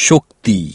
शक्ति।